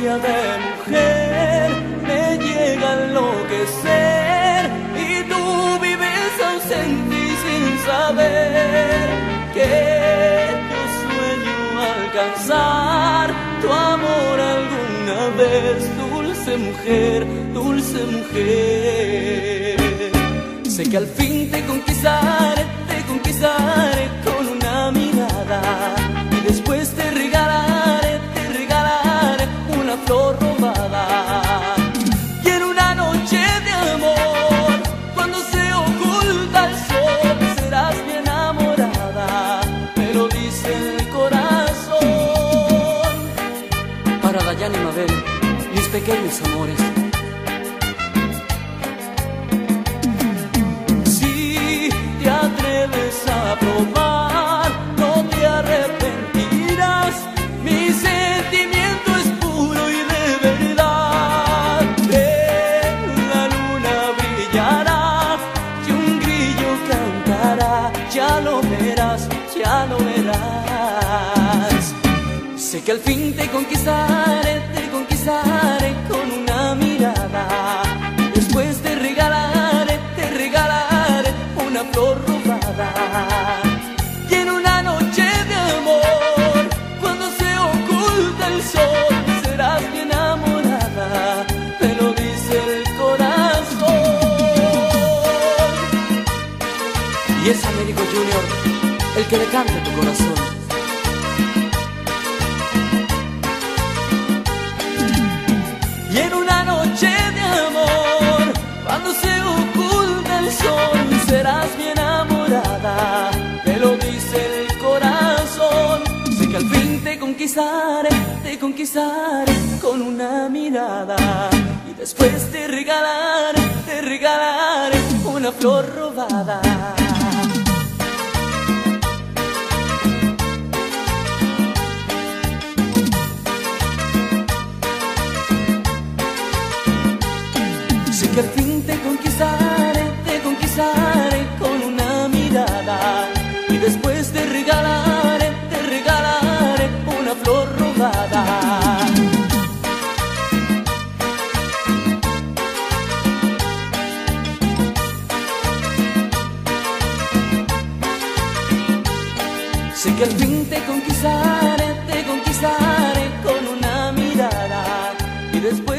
de mujer me llega a enloquecer y tú vives ausente y sin saber que tu sueño alcanzar tu amor alguna vez, dulce mujer, dulce mujer. Sé que al fin te conquistaré pequeños amores. Si te atreves a probar, no te arrepentirás. Mi sentimiento es puro y de verdad. En la luna brillará y un grillo cantará. Ya lo verás, ya lo verás. Sé que al fin te conquistaré, te conquistaré Y es Américo Junior el que le canta tu corazón. Y en una noche de amor, cuando se oculta el sol, serás mi enamorada. Me lo dice el corazón. Sé que al fin te conquistaré, te conquistaré con una mirada. Y después te regalaré, te regalaré una flor robada. Sé que al fin te conquistaré, te conquistaré con una mirada. Y después